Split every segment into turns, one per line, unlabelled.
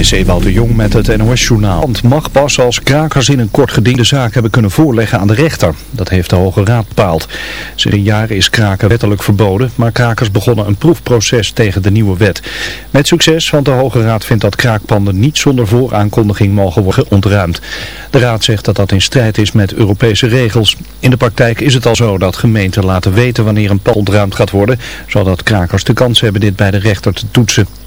is Ewout Jong met het NOS-journaal. Het mag pas als krakers in een kort geding de zaak hebben kunnen voorleggen aan de rechter. Dat heeft de Hoge Raad bepaald. Sinds jaren is kraken wettelijk verboden, maar krakers begonnen een proefproces tegen de nieuwe wet. Met succes, want de Hoge Raad vindt dat kraakpanden niet zonder vooraankondiging mogen worden ontruimd. De Raad zegt dat dat in strijd is met Europese regels. In de praktijk is het al zo dat gemeenten laten weten wanneer een pand ontruimd gaat worden, zodat krakers de kans hebben dit bij de rechter te toetsen.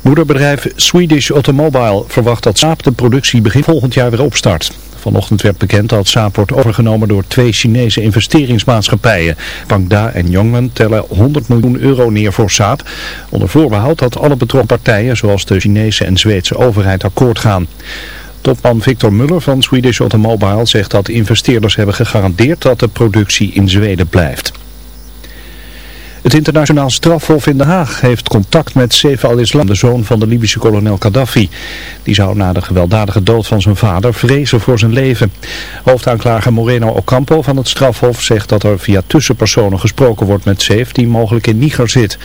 Moederbedrijf Swedish Automobile verwacht dat Saab de productie begin volgend jaar weer opstart. Vanochtend werd bekend dat Saab wordt overgenomen door twee Chinese investeringsmaatschappijen. Pangda en Yongmen tellen 100 miljoen euro neer voor Saab. Onder voorbehoud dat alle betrokken partijen, zoals de Chinese en Zweedse overheid, akkoord gaan. Topman Victor Muller van Swedish Automobile zegt dat investeerders hebben gegarandeerd dat de productie in Zweden blijft. Het internationaal strafhof in Den Haag heeft contact met Saif al-Islam, de zoon van de Libische kolonel Gaddafi. Die zou na de gewelddadige dood van zijn vader vrezen voor zijn leven. Hoofdaanklager Moreno Ocampo van het strafhof zegt dat er via tussenpersonen gesproken wordt met Saif die mogelijk in Niger zit.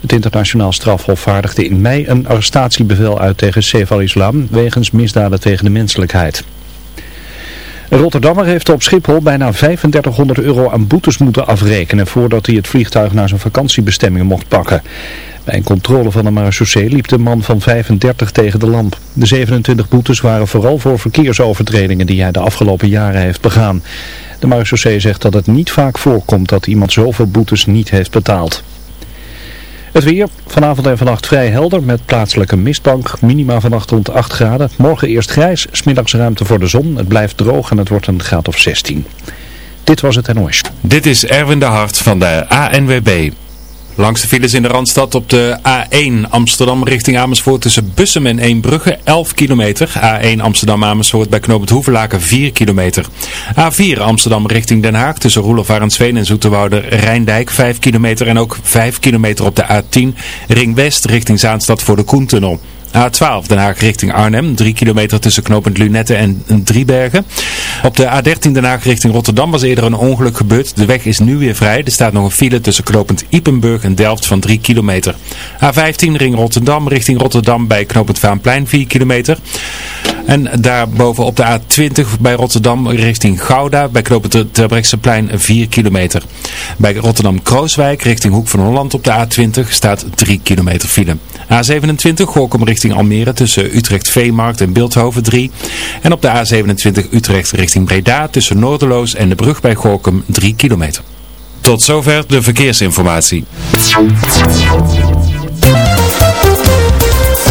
Het internationaal strafhof vaardigde in mei een arrestatiebevel uit tegen Saif al-Islam wegens misdaden tegen de menselijkheid. Een Rotterdammer heeft op Schiphol bijna 3500 euro aan boetes moeten afrekenen voordat hij het vliegtuig naar zijn vakantiebestemming mocht pakken. Bij een controle van de marechaussee liep de man van 35 tegen de lamp. De 27 boetes waren vooral voor verkeersovertredingen die hij de afgelopen jaren heeft begaan. De marechaussee zegt dat het niet vaak voorkomt dat iemand zoveel boetes niet heeft betaald. Het weer, vanavond en vannacht vrij helder met plaatselijke mistbank. Minima vannacht rond 8 graden. Morgen eerst grijs, smiddags ruimte voor de zon. Het blijft droog en het wordt een graad of 16. Dit was het NOS.
Dit is Erwin de Hart van de ANWB. Langs de files in de Randstad op de A1 Amsterdam richting Amersfoort tussen Bussum en Eembrugge 11 kilometer. A1 Amsterdam Amersfoort bij knooppunt Hoevelaken 4 kilometer. A4 Amsterdam richting Den Haag tussen Roelof Arendsveen en Zoeterwoude Rijndijk 5 kilometer. En ook 5 kilometer op de A10 Ring West richting Zaanstad voor de Koentunnel. A12 Den Haag richting Arnhem, 3 kilometer tussen knooppunt Lunette en Driebergen. Op de A13 Den Haag richting Rotterdam was eerder een ongeluk gebeurd. De weg is nu weer vrij. Er staat nog een file tussen knooppunt Ipenburg en Delft van 3 kilometer. A15 ring Rotterdam richting Rotterdam bij knooppunt Vaanplein 4 kilometer. En daarboven op de A20 bij Rotterdam richting Gouda bij knooppunt Terbrechtseplein 4 kilometer. Bij Rotterdam-Krooswijk richting Hoek van Holland op de A20 staat 3 kilometer file. A27 Gorkum richting Almere tussen Utrecht Veemarkt en Beeldhoven 3. En op de A27 Utrecht richting Breda tussen Noorderloos en de brug bij Gorkum 3 kilometer. Tot zover de verkeersinformatie.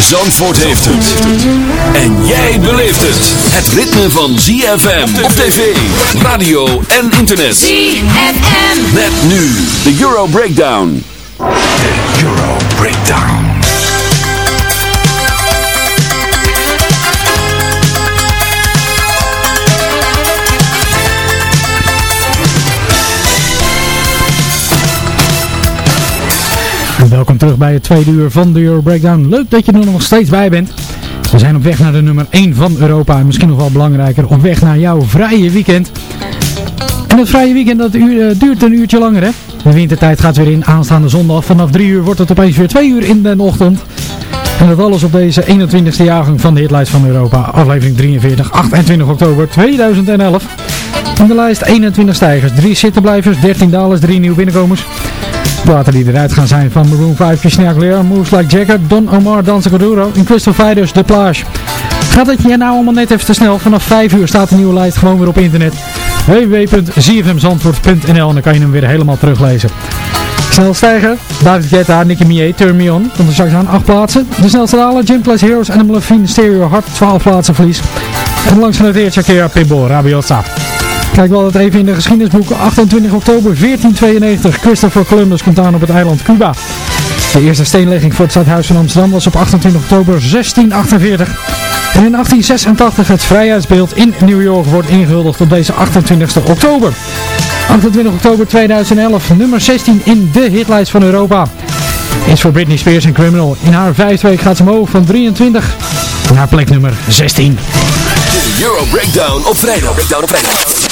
Zandvoort heeft het. En jij beleeft het. Het ritme van ZFM op tv, radio en internet.
ZFM.
Met nu de Euro Breakdown.
De Euro Breakdown.
Welkom terug bij het tweede uur van de Euro Breakdown. Leuk dat je er nog steeds bij bent. We zijn op weg naar de nummer 1 van Europa en misschien nog wel belangrijker, op weg naar jouw vrije weekend. En het vrije weekend dat uh, duurt een uurtje langer hè. De wintertijd gaat weer in. Aanstaande zondag vanaf 3 uur wordt het opeens weer 2 uur in de ochtend. En dat alles op deze 21ste jaargang van de Hitlijst van Europa. Aflevering 43, 28 oktober 2011. In de lijst 21 stijgers, 3 zittenblijvers, 13 dalers, 3 nieuwe binnenkomers. Platen die eruit gaan zijn van Maroon 5, Christina Aguilera, Moves Like Jagger, Don Omar, Danza Corduro en Crystal Fighters, The Plage. Gaat het je nou allemaal net even te snel? Vanaf 5 uur staat de nieuwe lijst gewoon weer op internet. www.zfmzandvoort.nl en dan kan je hem weer helemaal teruglezen. Snel stijgen, David Guetta, Nicky Mier, Turn Me On. Komt er straks aan 8 plaatsen. De snelste dalen, Gym Plus Heroes, Animal Levine, Stereo Hard, 12 plaatsen verlies. En langs genoteerd Shakira, Pitbull, Rabiosa. Kijk wel het even in de geschiedenisboeken. 28 oktober 1492. Christopher Columbus komt aan op het eiland Cuba. De eerste steenlegging voor het stadhuis van Amsterdam was op 28 oktober 1648. En in 1886 het vrijheidsbeeld in New York wordt ingehuldigd op deze 28 oktober. 28 oktober 2011, nummer 16 in de hitlijst van Europa. Is voor Britney Spears een criminal. In haar vijfde week gaat ze omhoog van 23 naar plek nummer 16.
De Euro Breakdown op vrijdag. Breakdown op vrijdag.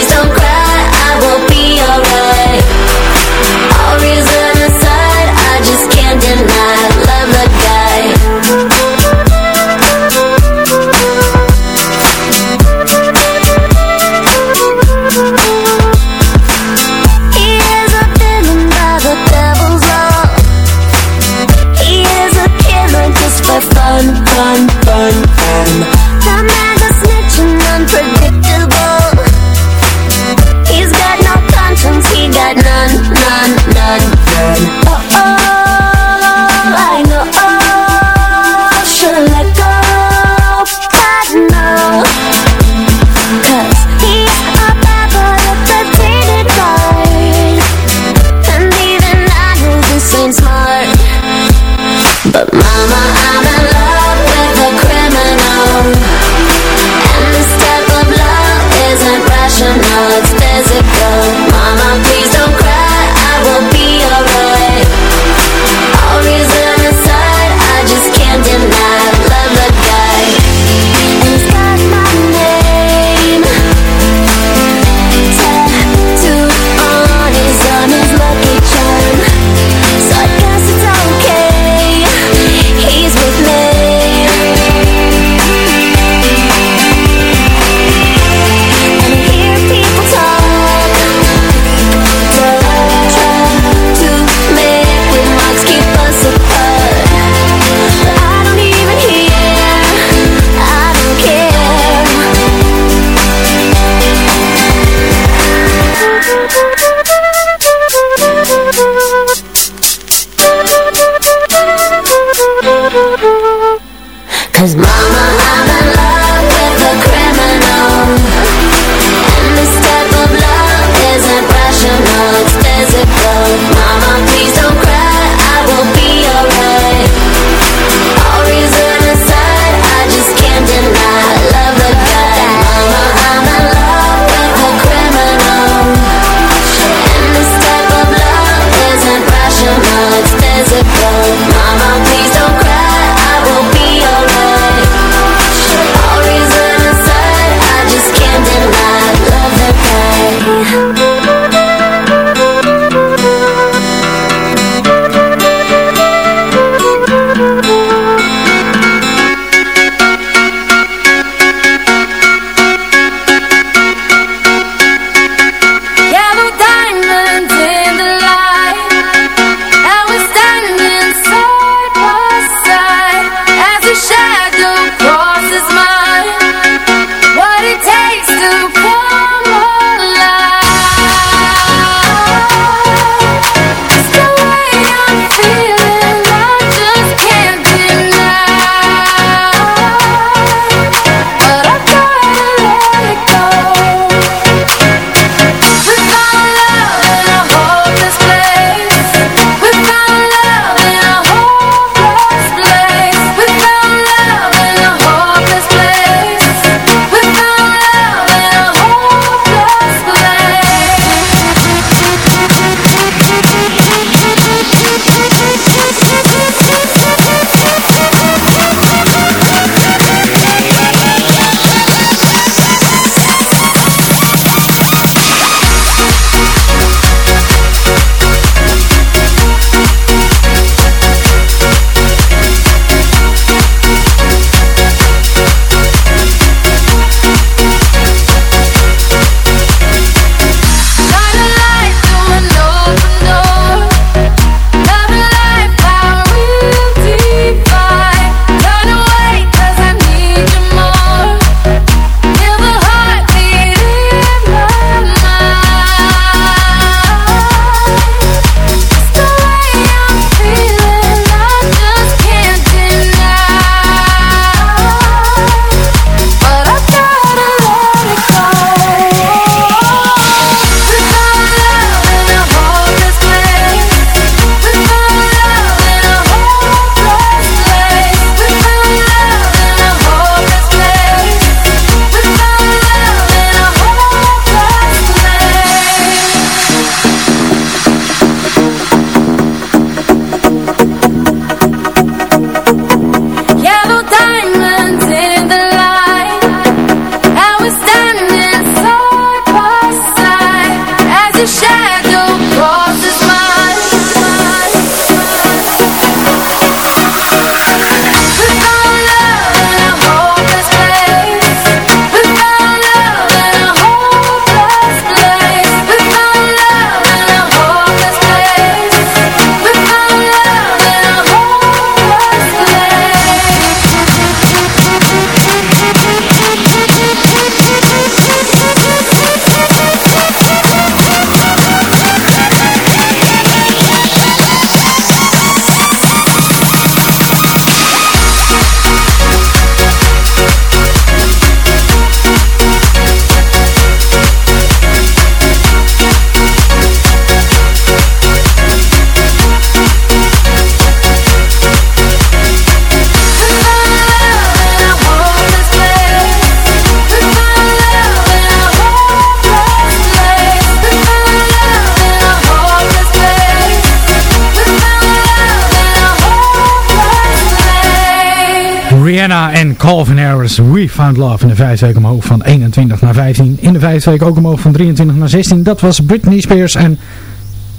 Rihanna en Calvin Harris, We Found Love. In de vijfde week omhoog van 21 naar 15. In de vijfde week ook omhoog van 23 naar 16. Dat was Britney Spears en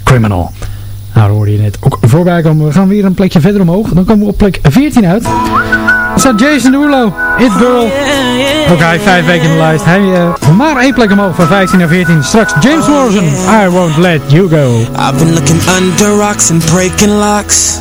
Criminal. Nou, daar hoorde je net ook voorbij komen. We gaan weer een plekje verder omhoog. Dan komen we op plek 14 uit. Er staat Jason Derulo, It Girl. Ook hij vijf weken in de lijst. Hij uh, maar één plek omhoog van 15 naar 14. Straks James Morrison, I Won't Let You Go.
I've been looking under rocks and breaking locks.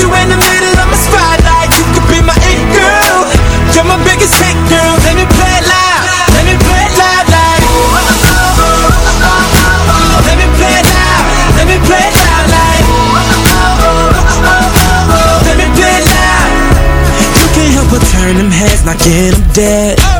you in the middle of my spotlight. You could be my it girl. You're my biggest hit girl. Let me play it loud. Let me play it loud like Let me play loud. Let me play loud like Let me play loud. You can't help but turn them heads Knocking them dead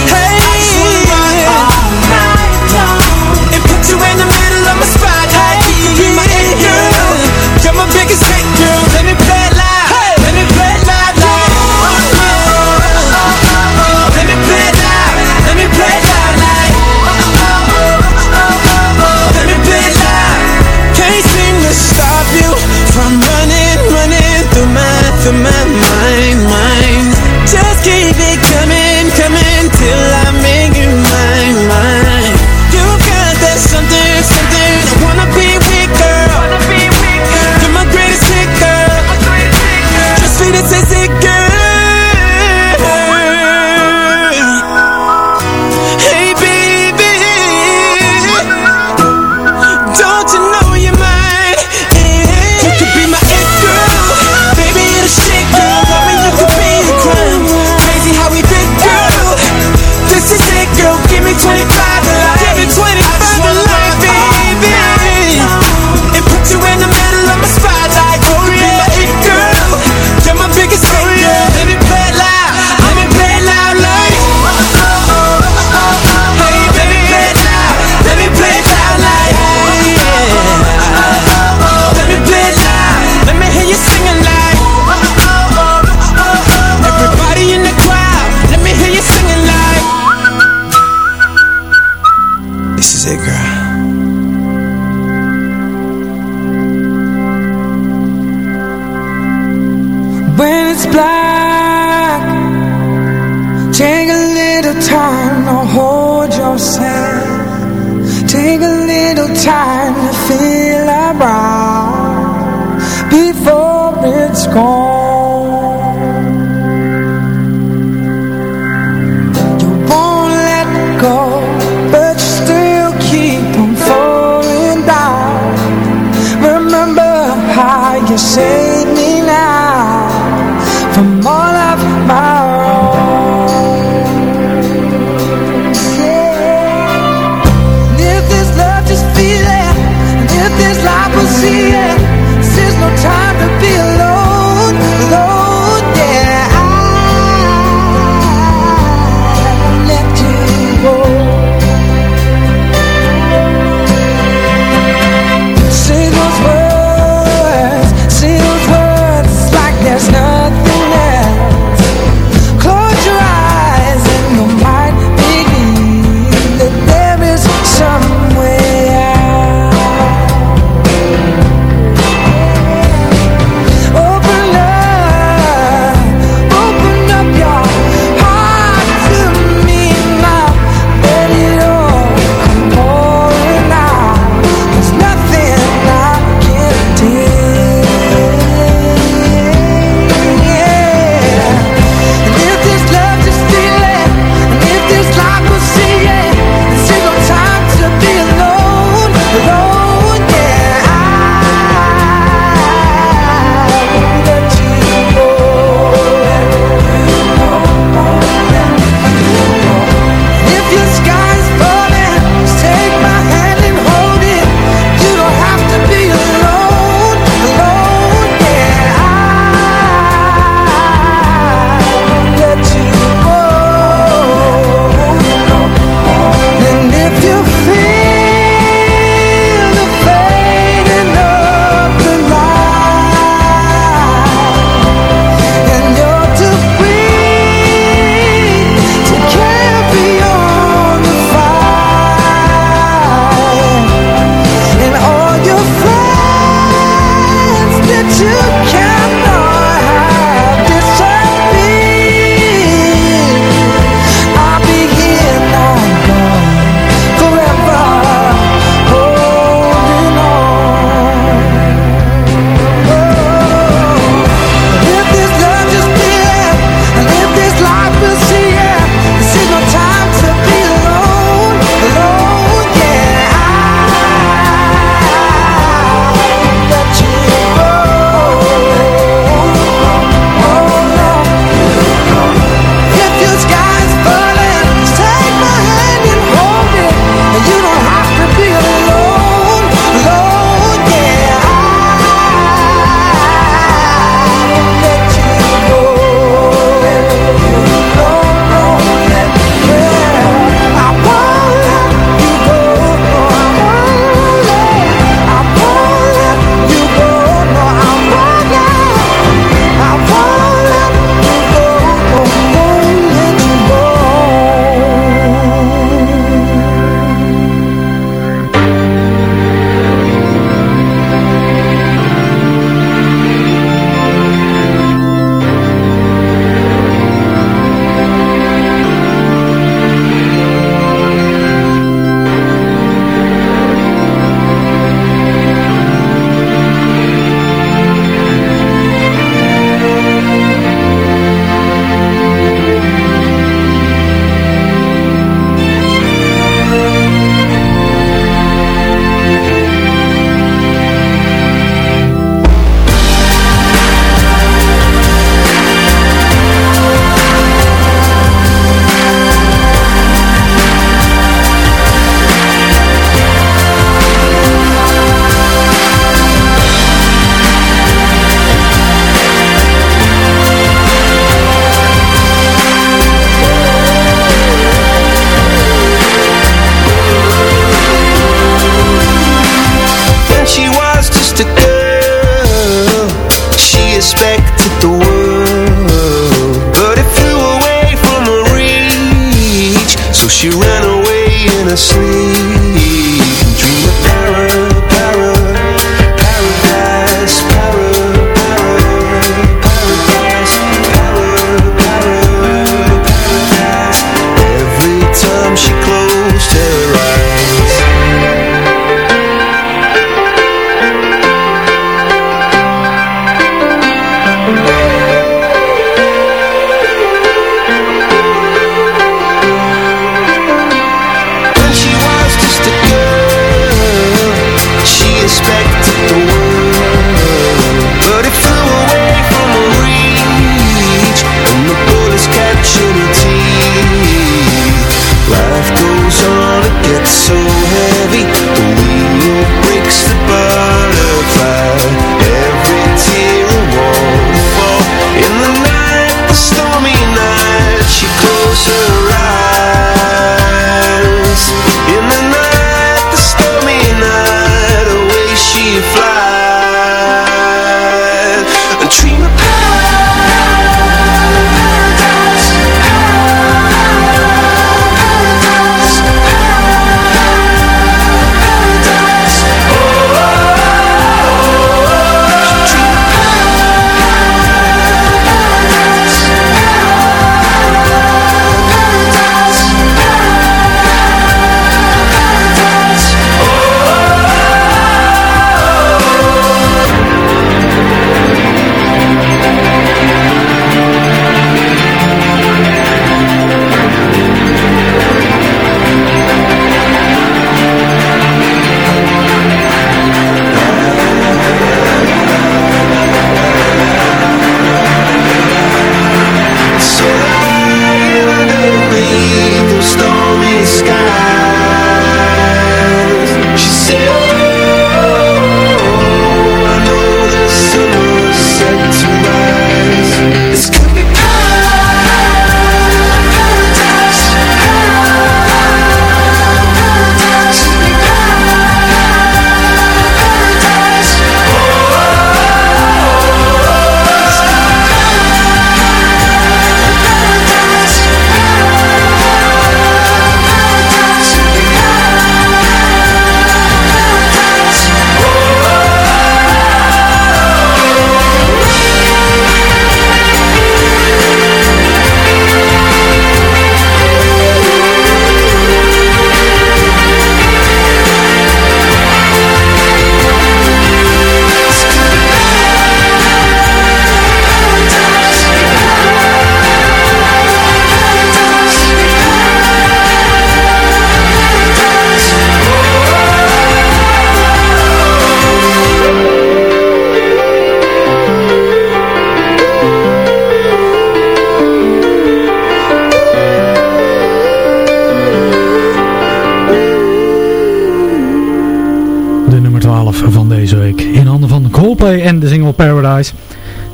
my, through Is.
When it's black, take a little time to hold yourself. Take a little time to feel around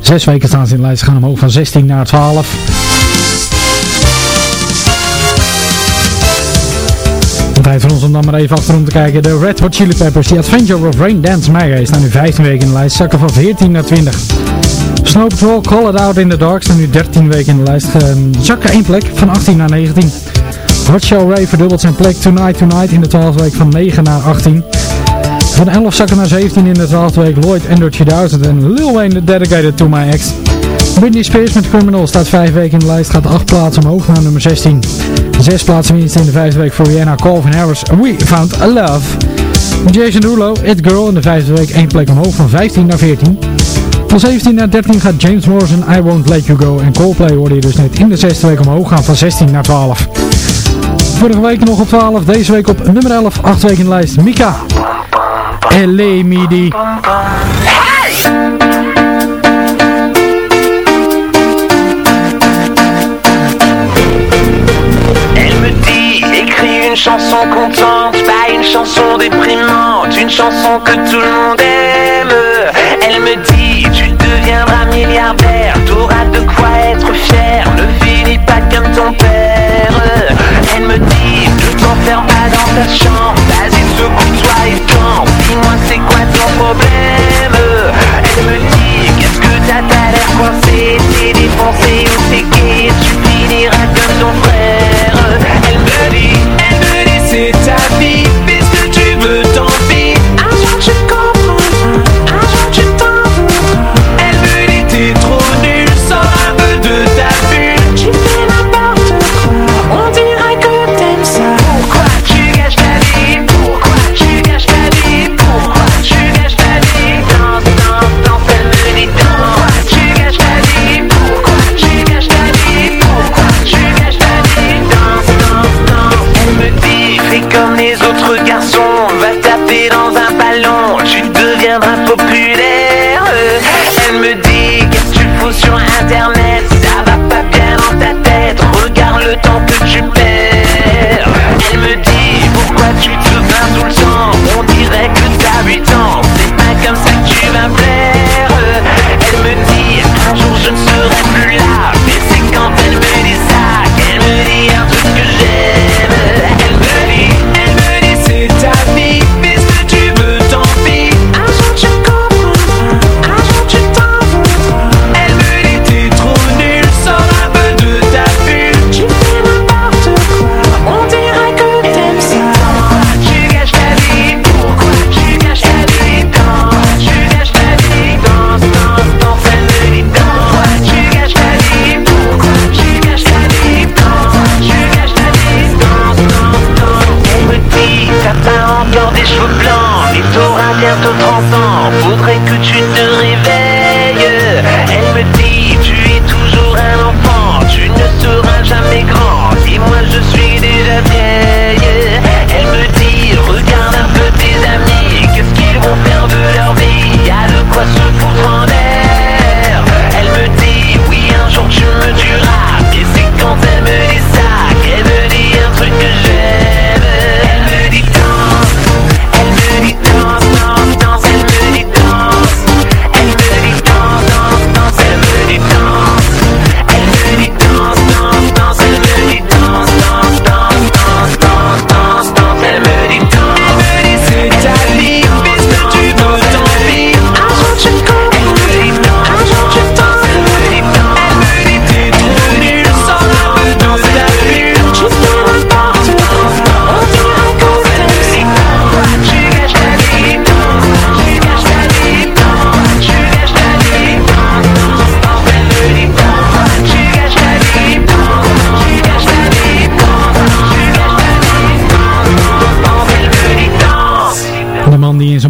Zes weken staan ze in de lijst. Ze gaan omhoog van 16 naar 12. Tijd voor ons om dan maar even achterom te kijken. De Red Hot Chili Peppers, The Adventure of Rain Dance Mega, staan nu 15 weken in de lijst. Zakken van 14 naar 20. Snow Patrol, Call It Out in the Dark, staan nu 13 weken in de lijst. Ehm, zakken 1 plek, van 18 naar 19. Hot Show Ray verdubbelt zijn plek Tonight Tonight in de 12e week van 9 naar 18. Van 11 zakken naar 17 in de 12e week Lloyd Ender 2000 en Lil Wayne Dedicated to My Ex. Britney Spears met Criminal staat 5 weken in de lijst, gaat 8 plaatsen omhoog naar nummer 16. 6 plaatsen winst in de 5e week voor Rihanna Calvin Harris, We Found a Love. Jason Derulo, It Girl in de 5e week 1 plek omhoog van 15 naar 14. Van 17 naar 13 gaat James Morrison, I Won't Let You Go en Coldplay hoorde je dus net in de 6e week omhoog gaan van 16 naar 12. Vorige week nog op 12, deze week op nummer 11, 8 weken in de lijst, Mika. L.A. Midi.
Elle me dit, écris une chanson contente, pas une chanson déprimante, une chanson que tout le monde aime. Elle me dit, tu deviendras milliardaire, t'auras de quoi être fier, ne finis pas comme ton père. Elle me dit, ne t'enferme pas dans ta chambre,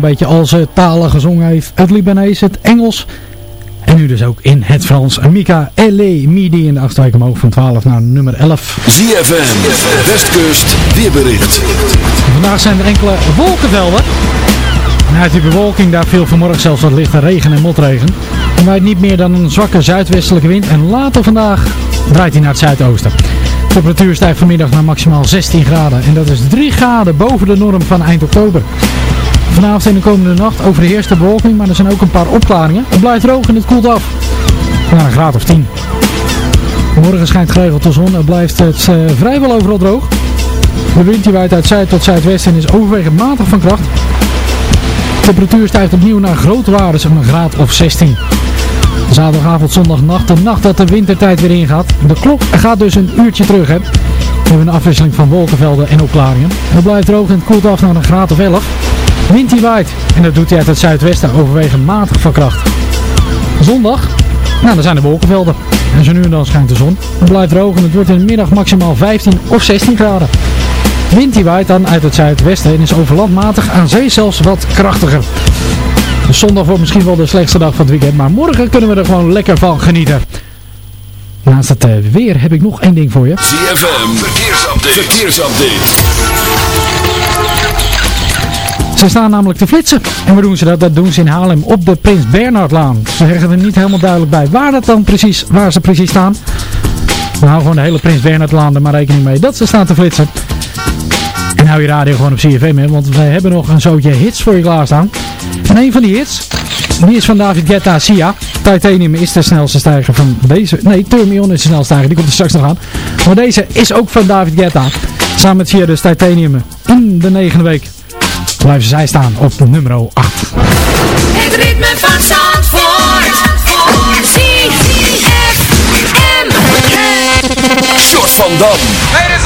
beetje al zijn talen gezongen heeft. Het Libanees, het Engels en nu dus ook in het Frans. Mika L.A. Midi in de achtste omhoog van 12 naar nummer 11.
ZFM, Westkust, weerbericht.
Vandaag zijn er enkele wolkenvelden. En uit die bewolking daar viel vanmorgen zelfs wat lichte regen en motregen. En waait niet meer dan een zwakke zuidwestelijke wind. En later vandaag draait hij naar het zuidoosten. De temperatuur stijgt vanmiddag naar maximaal 16 graden. En dat is 3 graden boven de norm van eind oktober. Vanavond en de komende nacht overheerst de bewolking, maar er zijn ook een paar opklaringen. Het blijft droog en het koelt af. Naar een graad of 10. Morgen schijnt geregeld de zon en blijft het uh, vrijwel overal droog. De wind die waait uit zuid tot zuidwesten en is overwegend matig van kracht. De temperatuur stijgt opnieuw naar grote waarden, zeg een graad of 16. Zaterdagavond, zondagnacht, de nacht dat de wintertijd weer ingaat. De klok gaat dus een uurtje terug. Hè. We hebben een afwisseling van wolkenvelden en opklaringen. Het blijft droog en het koelt af naar een graad of 11. Wind die waait en dat doet hij uit het zuidwesten overwegend matig van kracht. Zondag, nou dan zijn de wolkenvelden. En zo nu en dan schijnt de zon. Het blijft droog en het wordt in de middag maximaal 15 of 16 graden. Wind die waait dan uit het zuidwesten en is overlandmatig aan zee zelfs wat krachtiger. Zondag wordt misschien wel de slechtste dag van het weekend, maar morgen kunnen we er gewoon lekker van genieten. Naast het uh, weer heb ik nog één ding voor je.
ZFM, verkeersupdate. verkeersupdate.
Ze staan namelijk te flitsen. En waar doen ze dat? Dat doen ze in Haarlem op de Prins Bernhardlaan. Ze zeggen er niet helemaal duidelijk bij waar, dat dan precies, waar ze precies staan. We houden gewoon de hele Prins Bernhardlaan er maar rekening mee dat ze staan te flitsen. En hou je radio gewoon op CFM, hè, want wij hebben nog een zootje hits voor je klaarstaan. En een van die hits, die is van David Guetta, Sia. Titanium is de snelste stijger van deze. Nee, Thermion is de snelste stijger, die komt er straks nog aan. Maar deze is ook van David Guetta. Samen met Sia dus Titanium in de negende week blijven zij staan op nummer 8.
Het ritme van Zandvoort. ZFM.
Short van Dam.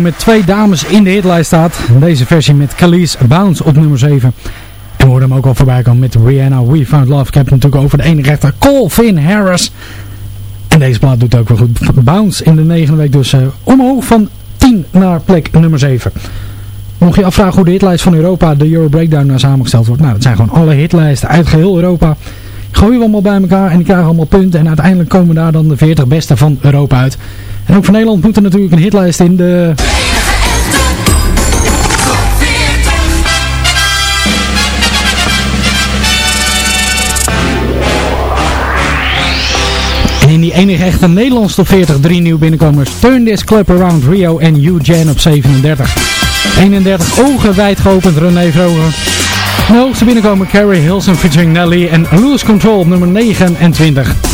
Met twee dames in de hitlijst staat. Deze versie met Khalees Bounce op nummer 7. En we hoorden hem ook al voorbij komen met Rihanna We Found Love. Ik heb natuurlijk over de ene rechter Colvin Harris. En deze plaat doet ook wel goed. Bounce in de negende week dus uh, omhoog van 10 naar plek nummer 7. Mocht je afvragen hoe de hitlijst van Europa, de Euro Breakdown, nou samengesteld wordt. Nou, dat zijn gewoon alle hitlijsten uit geheel Europa. Gooien we allemaal bij elkaar en die krijgen allemaal punten. En uiteindelijk komen daar dan de 40 beste van Europa uit. En ook voor Nederland moet er natuurlijk een hitlijst in de... En in die enige echte Nederlandse top 40 drie nieuwe binnenkomers. Turn This Club Around Rio en Eugene op 37. 31 ogen wijd geopend René Vroger. De hoogste binnenkomen Carrie Hilson featuring Nelly en Lose Control op nummer 29.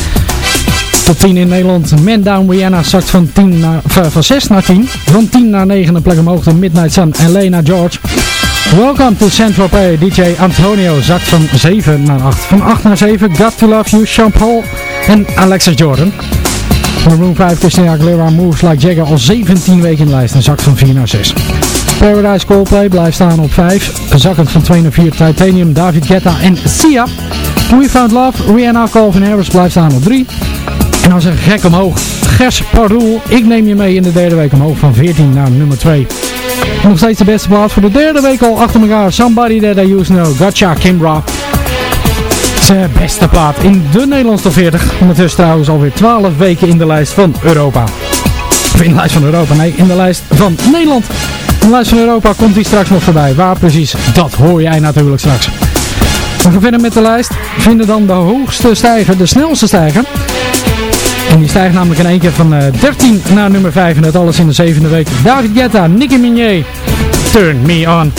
Top 10 in Nederland. Man Down Rihanna zakt van, 10 naar, van 6 naar 10. Van 10 naar 9 een plek omhoog de Midnight Sun en Lena George. Welcome to Central Pay. DJ Antonio zakt van 7 naar 8. Van 8 naar 7 Got To Love You, Sean Paul en Alexis Jordan. Room 5 Christina Aguilera Moves Like Jagger al 17 weken in de lijst en zakt van 4 naar 6. Paradise Coldplay blijft staan op 5. Zakkend van 2 naar 4 Titanium, David Guetta en Sia. We Found Love, Rihanna, Calvin Harris blijft staan op 3. En zeg ik gek omhoog. Gers Pardoel, ik neem je mee in de derde week omhoog van 14 naar nummer 2. Nog steeds de beste plaats voor de derde week al achter elkaar. Somebody That I Use Know, Gotcha Kimbra. Zijn beste plaat in de Nederlandse 40. Ondertussen trouwens alweer 12 weken in de lijst van Europa. Of in de lijst van Europa, nee, in de lijst van Nederland. In de lijst van Europa komt hij straks nog voorbij. Waar precies, dat hoor jij natuurlijk straks. We gaan verder met de lijst. Vinden dan de hoogste stijger, de snelste stijger. En die stijgt namelijk in één keer van uh, 13 naar nummer 5. En dat alles in de zevende week. David Guetta, Nicki Minaj, Turn Me On.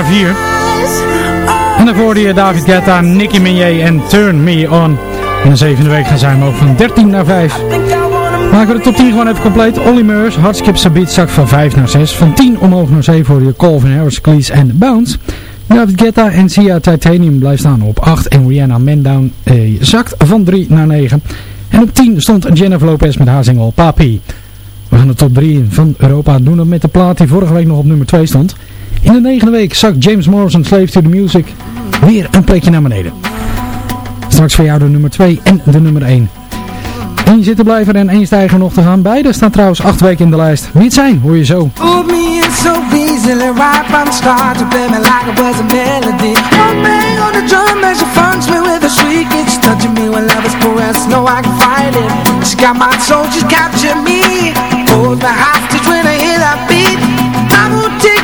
Naar 4. En daarvoor hoorde je David Guetta, Nicki Minaj en Turn Me On. In de zevende week gaan zij omhoog van 13 naar 5. Maken we de top 10 gewoon even compleet. Olly Meurs, Hardskip Sabit zak van 5 naar 6. Van 10 omhoog naar 7 voor je Calvin Harris, Cleese en Bounce. David Guetta en Sia Titanium blijft staan op 8. En Rihanna Mendown eh, zakt van 3 naar 9. En op 10 stond Jennifer Lopez met haar single Papi. We gaan de top 3 van Europa doen dat met de plaat die vorige week nog op nummer 2 stond. In de negende week zakt James Morrison Slave to the Music weer een plekje naar beneden. Straks voor jou de nummer 2 en de nummer 1. Eén zitten blijven en één stijger nog te gaan. Beide staan trouwens 8 weken in de lijst. Wie het zijn, hoor je zo.
Got my me that beat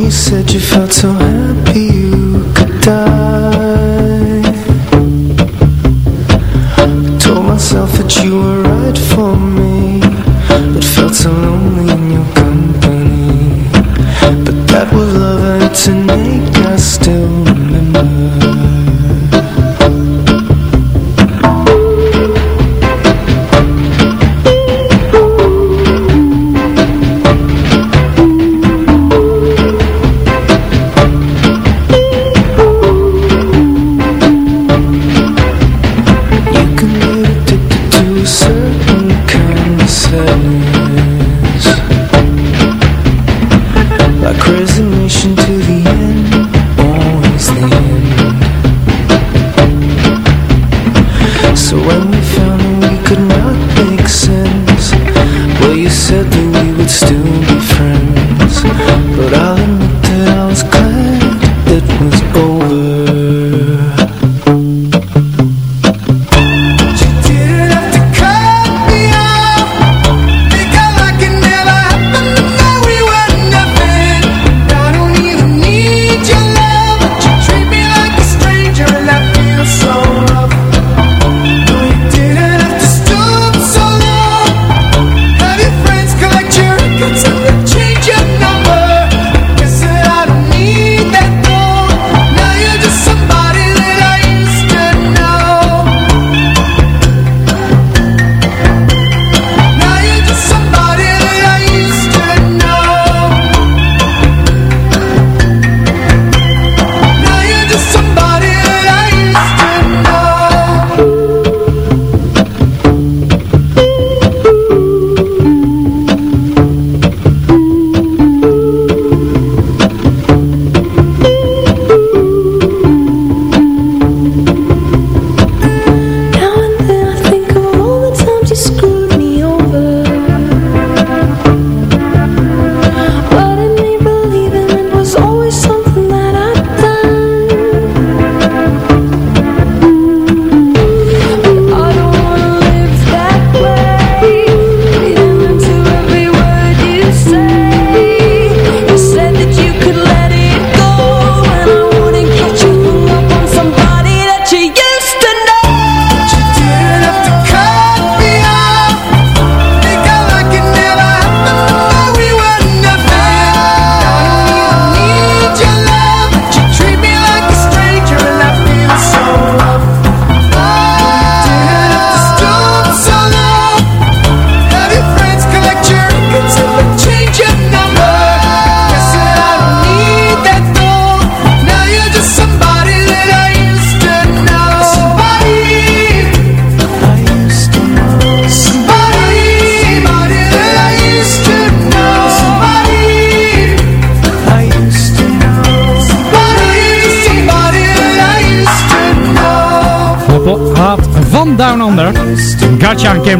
You said you
felt so happy.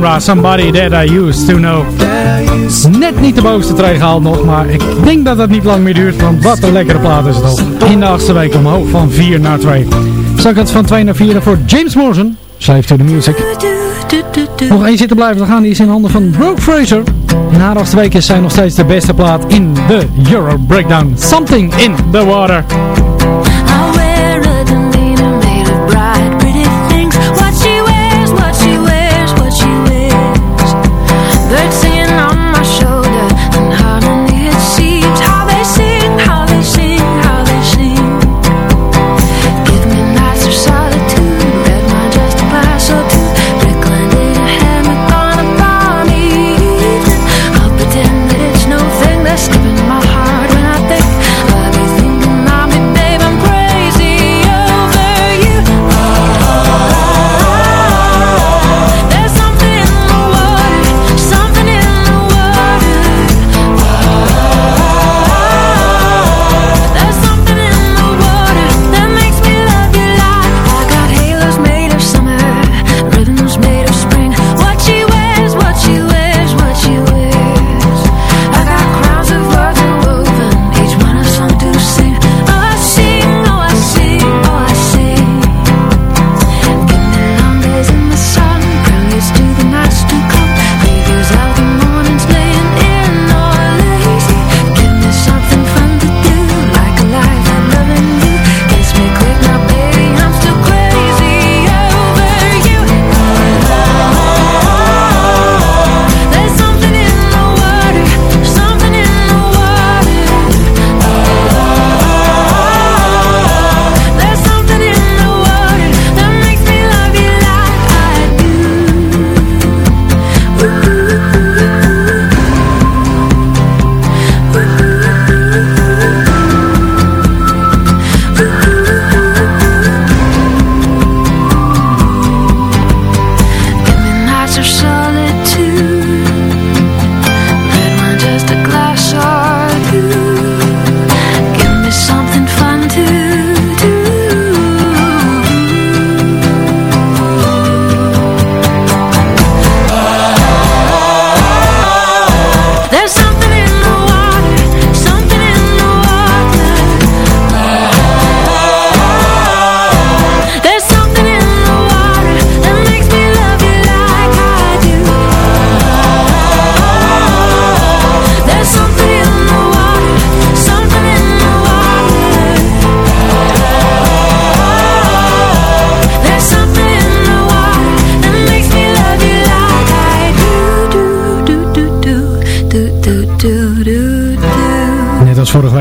Somebody That I Used To Know. Net niet de bovenste trein gehaald nog, maar ik denk dat het niet lang meer duurt, want wat een lekkere plaat is het al. In de achtste week omhoog van 4 naar 2. Zak het van 2 naar 4 voor James Morrison. Slave to the music. Nog één zitten blijven gaan, die is in handen van Brooke Fraser. In haar achtste week is zij nog steeds de beste plaat in de Euro Breakdown. Something in the Water.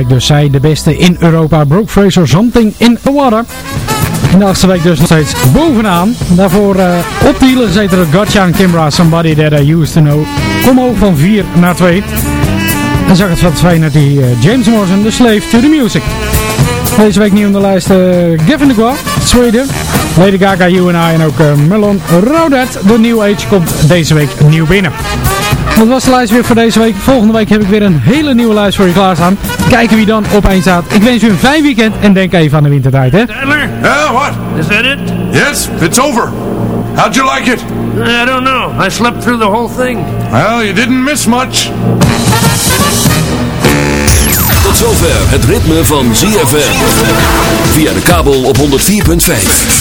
Dus zij de beste in Europa. Brooke Fraser, Something in the Water. In de achtste week dus nog steeds bovenaan. Daarvoor eh, op de hielen gezeten door en Kimbra, Somebody That I Used To Know. Kom ook van 4 naar 2. En zag het van 2 naar die eh, James Morrison, The Slave to the Music. Deze week nieuw op de lijst eh, Gavin de Gua, Sweden. Lady Gaga, You and I en ook Melon Rodet. De New Age komt deze week nieuw binnen. Dat was de lijst weer voor deze week. Volgende week heb ik weer een hele nieuwe lijst voor je klaarstaan. Kijken wie dan op één staat. Ik wens u een fijn weekend en denk even aan de wintertijd, hè?
Adler? Yeah, what? Is that it? Yes, it's over. How'd you like it? I don't know. I slept through the whole thing. Well, you didn't miss much.
Tot zover het ritme van ZFM. Via de kabel op 104.5.